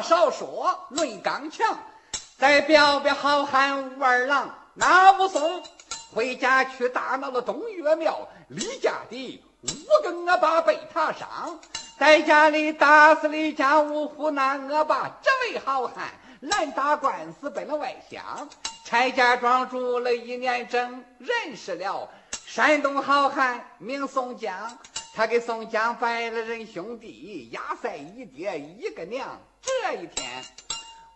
少说，论刚强，再表表好汉武二郎。那武松回家去打闹了东岳庙，李家的五个恶霸被他伤，在家里打死李家五虎那恶霸，这位好汉来打官司奔了外乡，柴家庄住了一年整，认识了山东好汉名宋江。他给宋江拜了人兄弟，压赛一爹一个娘。这一天，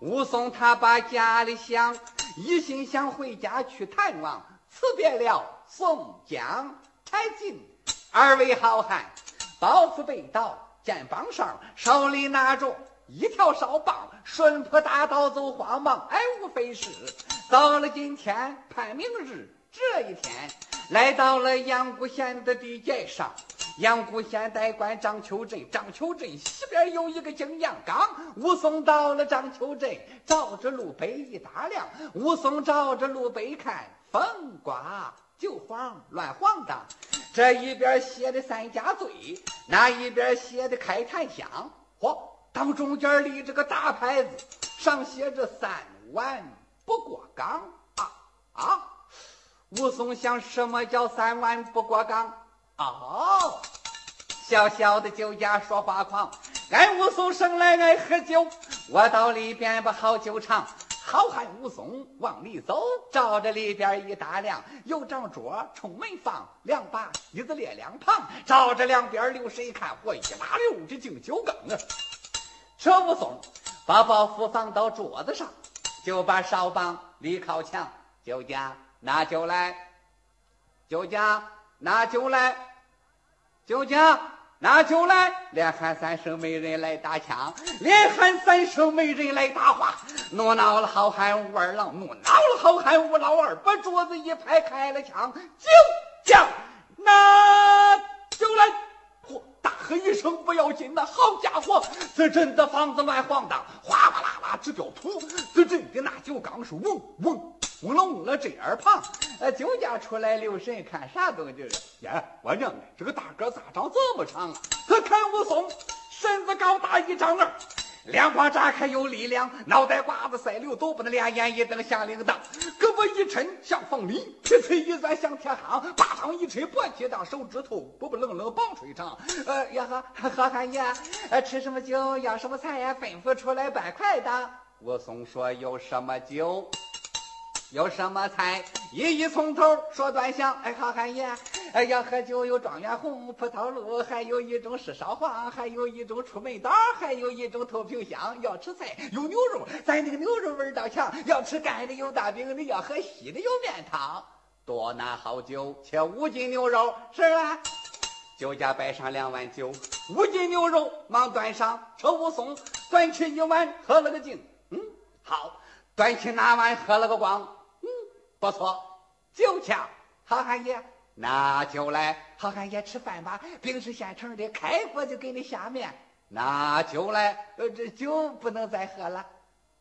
武松他把家里想，一心想回家去探望，辞别了宋江、柴进二位好汉，包袱背到，肩膀上手里拿着一条哨棒，顺坡大道走慌忙，哎，无非是到了今天盼明日。这一天，来到了阳谷县的地界上。阳谷县代官张秋镇，张秋镇西边有一个景阳冈。武松到了张秋镇，照着路北一打量。武松照着路北看，风刮就晃乱晃荡。这一边写的三家醉，那一边写的开坛香。嚯，当中间立着个大牌子，上写着三万不过岗啊啊！武松想，什么叫三万不过岗？哦，小小的酒家说话狂，俺武松生来爱喝酒，我到里边把好酒尝。好汉武松往里走，照着里边一打量，有张桌冲门放，两把椅子列两旁，照着两边流水看，我一拉溜这敬酒缸啊！这武松把包袱放到桌子上，就把哨棒立靠墙，酒家拿酒来，酒家拿酒来。酒家拿酒来，连喊三声没人来打枪，连喊三声没人来搭话，怒恼了好汉武二郎，怒恼了好汉武老二，把桌子一拍，开了枪，酒家拿酒来，嚯！大喝一声不要紧呐，好家伙，这阵的房子乱晃荡，哗哗啦啦直掉土，这阵的那酒缸是嗡嗡。嗡了嗡了，这耳旁，呃，酒家出来留神看啥东西？呀，我娘的，这个大个咋长这么长啊？他看武松身子高大一丈二，两膀扎开有力量，脑袋瓜子赛溜走不得，两眼一瞪像铃铛，胳膊一抻像凤梨，皮腿一攥像铁夯，巴掌一抻脖起当手指头，不不愣愣棒槌长。呃呀哈，何汉爷，呃，吃什么酒？要什么菜呀？吩咐出来办快的。武松说：有什么酒？有什么菜？一一从头说端详。哎，好汉爷，哎，要喝酒有状元红、葡萄露，还有一种是烧黄，还有一种出门刀，还有一种透瓶香。要吃菜有牛肉，咱那个牛肉味道强。要吃干的有大饼的，要喝稀的有面汤。多拿好酒，切五斤牛肉，是吧？酒家摆上两碗酒，五斤牛肉忙端上。车武松端起一碗，喝了个净。嗯，好，端起那碗，喝了个光。不错，酒枪，好汉爷那就来。好汉爷吃饭吧，饼是现成的，开锅就给你下面。那就来，呃，这酒不能再喝了。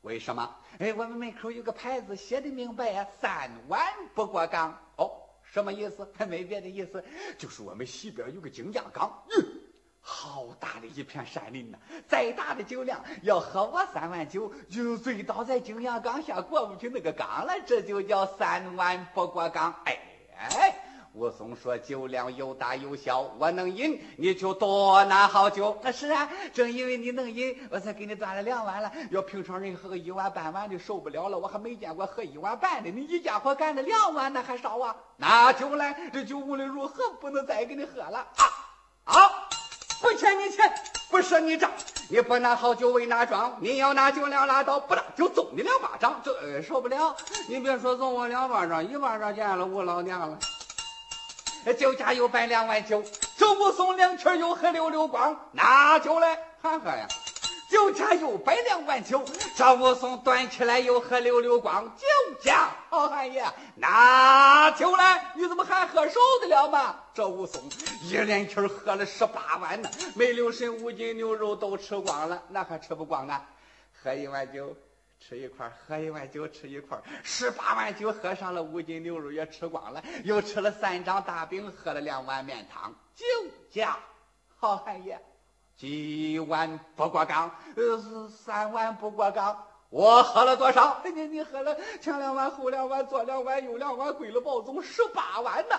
为什么？哎，我们门口有个牌子，写的明白呀，三碗不过岗。哦，什么意思？没别的意思，就是我们西边有个景阳冈。好大的一片山林呐！再大的酒量，要喝我三碗酒，就醉倒在景阳冈下过不去那个岗了。这就叫三碗不过岗。哎哎，武松说酒量有大有小，我能饮，你就多拿好酒。那是啊，正因为你能饮，我才给你端了两碗了。要平常人喝个一碗半碗的受不了了，我还没见过喝一碗半的。你一家伙干了两碗，那还少啊？拿酒来，这酒无论如何不能再给你喝了啊啊！不欠你钱，不赊你账，你不拿好酒为哪桩？你要拿酒量拉倒，不拿就揍你两巴掌。这受不了，你别说揍我两巴掌，一巴掌见了我老娘了。酒家又摆两碗酒，这武松两圈又喝溜溜光，拿酒来还喝呀？酒家又摆两碗酒，这武松端起来又喝溜溜光。酒家好汉爷拿酒来，你怎么还喝少的了吗？这武松一连气喝了十八碗呢，没留神五斤牛肉都吃光了，那还吃不光啊？喝一碗酒吃一块，喝一碗酒吃一块，十八碗酒喝上了，五斤牛肉也吃光了，又吃了三张大饼，喝了两碗面汤。酒家好汉爷。几碗不过岗，呃，是三碗不过岗。我喝了多少？你你喝了前两碗，后两碗，左两碗，右两碗，归了宝总十八碗呢。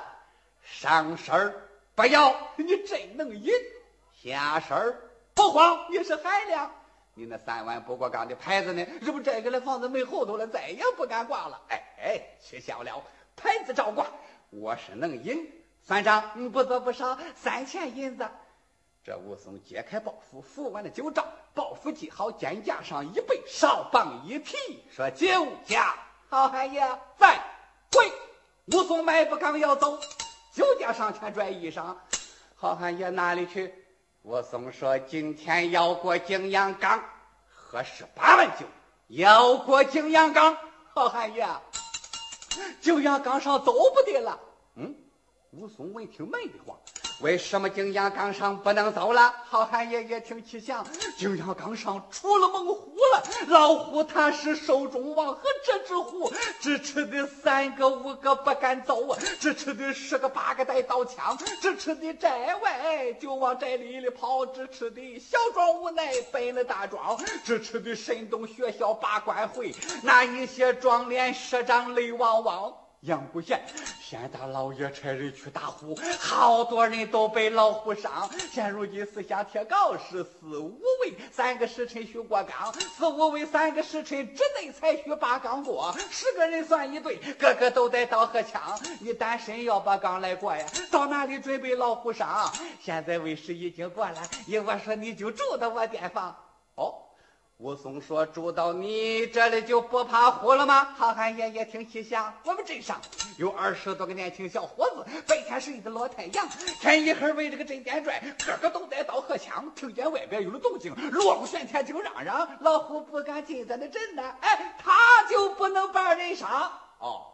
上身不要，你真能饮；下身不慌，你是海量。你那三碗不过岗的牌子呢？是不摘下来房子门后头了，再也不敢挂了。哎哎，取消了，牌子照挂。我是能饮，算账不多不少，三钱银子。这武松揭开包袱，扶完了酒罩，包袱系好，肩架上一背，哨棒一提，说：“酒家好汉爷在。”跪武松迈步刚要走，酒家上前拽衣裳：“好汉爷哪里去？”武松说：“今天要过景阳冈，喝十八碗酒，要过景阳冈。”好汉爷，景阳冈上走不得了。嗯，武松闻听闷得慌。为什么景阳冈上不能走了？好汉爷爷听其详，景阳冈上出了猛虎了。老虎他是手中王，和这只虎支持的三个五个不敢走啊，支持的十个八个带刀枪，支持的寨外就往寨里里跑，支持的小庄无奈奔了大庄，支持的神东学校把官回，那一些壮脸师长泪汪汪。杨谷县县大老爷差人去打虎，好多人都被老虎伤。现如今四下贴告示，四五位三个时辰需过岗，四五位三个时辰之内才需把岗过。十个人算一队，个个都带刀和枪。你单身要把岗来过呀？到哪里准备老虎伤？现在为时已经过来，一我说你就住到我店房。哦。武松说：“住到你这里就不怕虎了吗？”好汉爷爷听其详。我们镇上有二十多个年轻小伙子，白天是一个老太阳，天一黑围着个镇店转，个个都带刀和枪。听见外边有了动静，锣鼓喧天，就嚷嚷：“老虎不敢进咱的镇呢！”哎，他就不能把人杀。哦。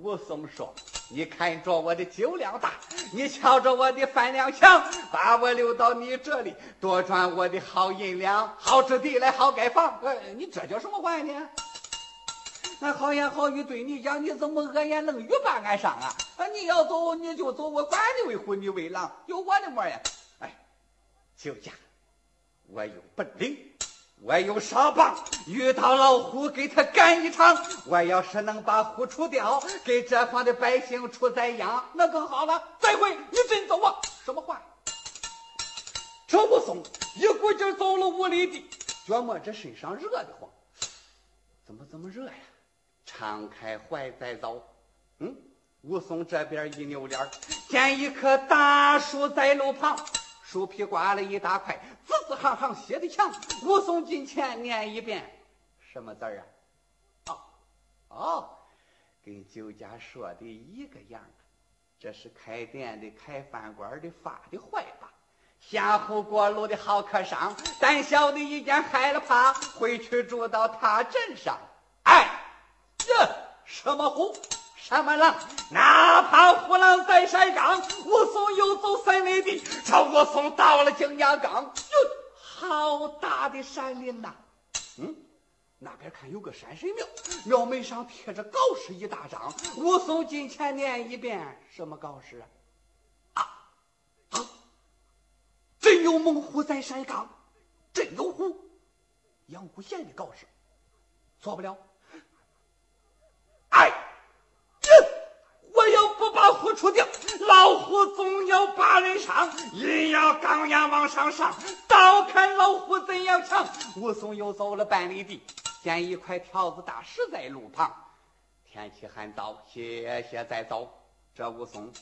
武松说：“你看着我的酒量大，你瞧着我的饭量强，把我留到你这里，多赚我的好银两，好吃地来，好盖房。呃，你这叫什么话呢？那好言好语对你讲，你怎么恶言冷语把俺伤啊？啊，你要走你就走，我管你为虎，你为狼，有我的么呀？哎，酒家，我有本领。”我有沙棒，遇到老虎给他干一场。我要是能把虎除掉，给这方的百姓除灾殃，那更好了。再会，你真走啊？什么话？这武松一股劲走了五里地，觉摸这身上热的慌，怎么这么热呀？敞开怀再走。嗯，武松这边一扭脸，见一棵大树在路旁。树皮刮了一大块，字字行行写的强。武松近前念一遍，什么字儿啊？哦哦，跟酒家说的一个样这是开店的、开饭馆的发的坏吧？下湖过路的好客商，胆小的一见害了怕，回去住到他镇上。哎，这什么虎？什么狼？哪怕虎狼在山岗，武松又走三里地。朝武松到了景阳冈，哟，好大的山林呐！嗯，那边看有个山神庙，庙门上贴着告示一大张。武松近前念一遍，什么告示啊？啊！真有猛虎在山岗，真有虎！阳谷县的告示，错不了。哎！我要不把虎出掉，老虎总要把人伤。人要刚牙往上上，倒看老虎怎样强。武松又走了半里地，见一块条子大石在路旁。天气还早，歇歇再走。这武松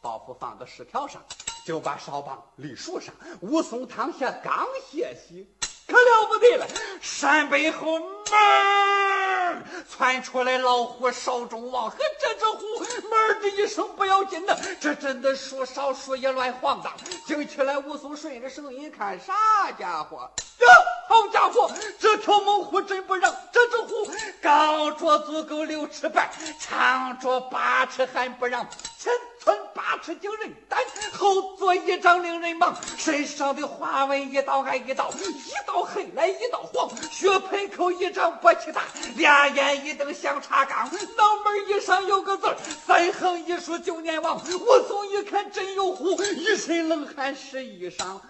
包袱放到石条上，就把哨棒立树上。武松躺下刚歇息，可了不得了，山背后门。窜出来老虎少中王和这只虎，门的一声不要紧的，这真的树少树也乱晃荡。惊起来，武松顺着声音看，啥家伙？呀，好家伙，这条猛虎真不让！这只虎高着足够六尺半，长着八尺还不让。前十惊人胆后座一张令人忙身上的花纹一道挨一道一道黑来一道黄血盆口一张勃起大两眼一瞪像茶缸脑门一上有个字三横一竖九年王我从一看真有虎一身冷汗湿衣裳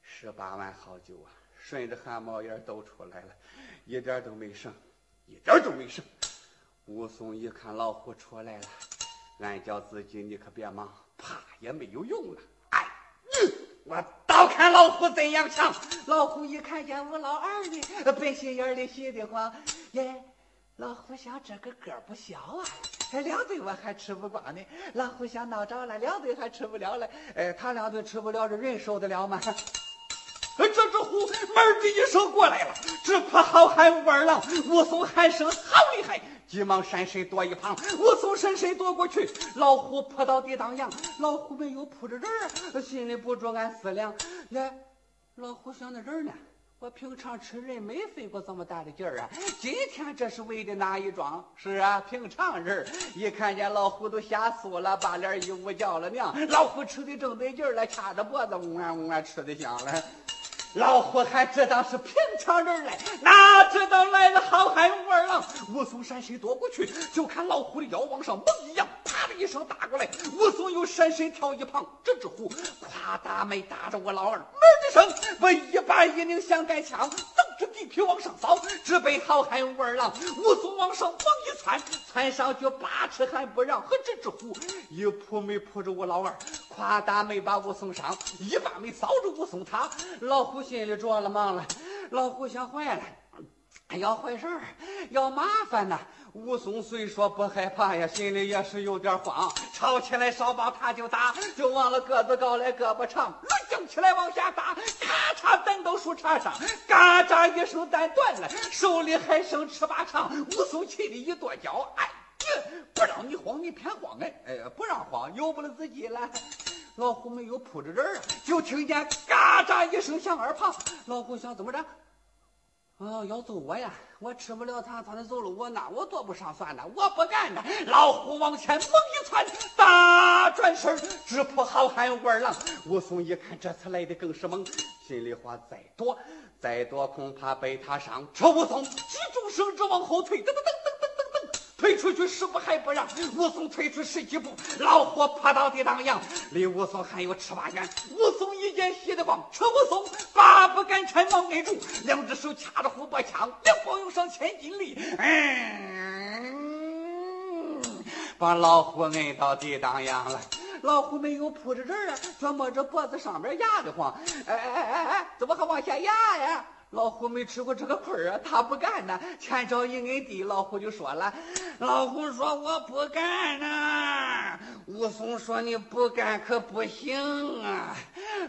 十八碗好酒啊顺着汗毛眼都出来了一点都没剩一点都没剩。武松一看老虎出来了，俺叫自己你可别忙，怕也没有用了。哎，嗯我倒看老虎怎样强。老虎一看见吴老二呢，本心眼里喜得慌，耶。老虎想这个个不小啊，两顿我还吃不光呢。老虎想闹着了，两顿还吃不了了。哎，他两顿吃不了，这人受得了吗？这只虎门的一声过来了，只怕好汉武二郎。武松喊声好厉害，急忙闪身躲一旁。武松闪身躲过去，老虎扑到地当阳。老虎没有扑着人儿，心里不住暗思量：那老虎想那人呢？我平常吃人没费过这么大的劲儿啊！今天这是为的哪一桩？是啊，平常人一看见老虎都吓酥了，把脸一捂叫了娘。老虎吃的正得劲儿了，掐着脖子呜啊呜啊吃的香了。老虎还知道是平常人来，哪知道来了好汉武二郎。武松闪身躲过去，就看老虎的腰往上猛一扬，啪的一声打过来。武松又闪身跳一旁，这只虎夸大没打着我老二，闷的声，我一把一拧响杆枪，蹬着地皮往上扫，直奔好汉武二郎。武松往上猛一窜，窜上去八尺还不让，和这只虎一扑没扑着我老二，夸大没把武松伤，一把没扫着武松他，老虎。心里着了忙了，老虎想坏了，要坏事儿，要麻烦呐。武松虽说不害怕呀，心里也是有点慌。吵起来少把他就打，就忘了个子高来胳膊长，抡起来往下打，咔嚓弹到树杈上，嘎喳一声弹断了，手里还剩尺把长。武松气的一跺脚，哎，不让你慌，你偏慌哎，哎，不让慌，由不了自己了。老虎没有扑着人啊，就听见嘎喳一声响耳旁。老虎想怎么着？哦，要揍我呀！我吃不了他，他能揍了我那我多不上算了，我不干了。老虎往前猛一窜，大转身直扑好汉武二郎。武松一看这次来的更是猛，心里话再多再多，恐怕被他伤。这武松急中生智，往后退，噔噔噔噔。退出去十步还不让，武松退出十几步，老虎扑到地当阳，离武松还有尺八远。武松一见喜得慌，扯武松八步赶缠忙摁住，两只手掐着虎脖枪，两光用上千斤力，嗯，把老虎摁到地当阳了。老虎没有扑着人啊，就摸着脖子上面压得慌。哎哎哎哎，怎么还往下压呀？老虎没吃过这个亏啊，他不干呢。前脚一摁地，老虎就说了：“老虎说我不干呐。”武松说：“你不干可不行啊。”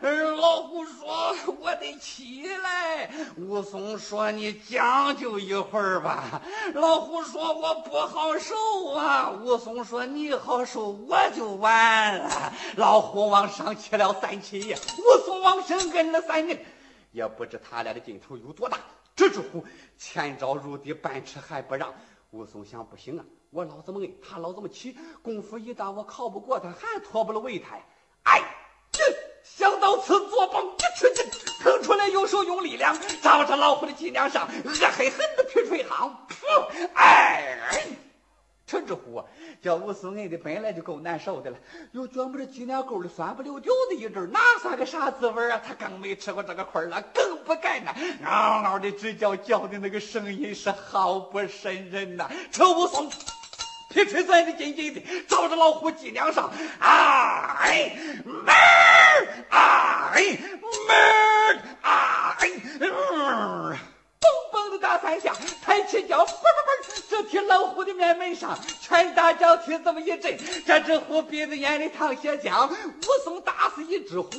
老虎说：“我得起来。”武松说：“你将就一会儿吧。”老虎说：“我不好受啊。”武松说：“你好受，我就完了。”老虎往上起了三起，武松往身摁了三摁。也不知他俩的劲头有多大。这只虎前招入地，半尺还不让。武松想：不行啊，我老这么摁，他老这么起，功夫一大，我靠不过他，还脱不了围台。哎，想到此，左膀一吃劲，腾出来右手用力量，照着老虎的脊梁上，恶狠狠的劈出一行。噗！哎。这只虎叫武松摁的本来就够难受的了，又琢磨着脊梁沟里酸不溜丢的一阵哪算个啥滋味啊？他更没吃过这个亏了，更不干了。嗷嗷的直叫，叫的那个声音是好不渗人呐。这武松皮锤钻的紧紧的，照着老虎脊梁上，啊哎，门哎，门哎嗯。嘣嘣的打三下，抬起脚，嘣嘣嘣，这踢老虎的面门上，拳打脚踢这么一阵，这只虎鼻子眼里淌血浆。武松打死一只虎，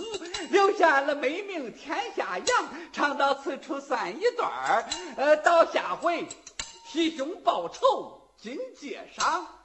留下了美名天下扬。唱到此处算一段儿，呃，到下回替兄报仇，今接赏。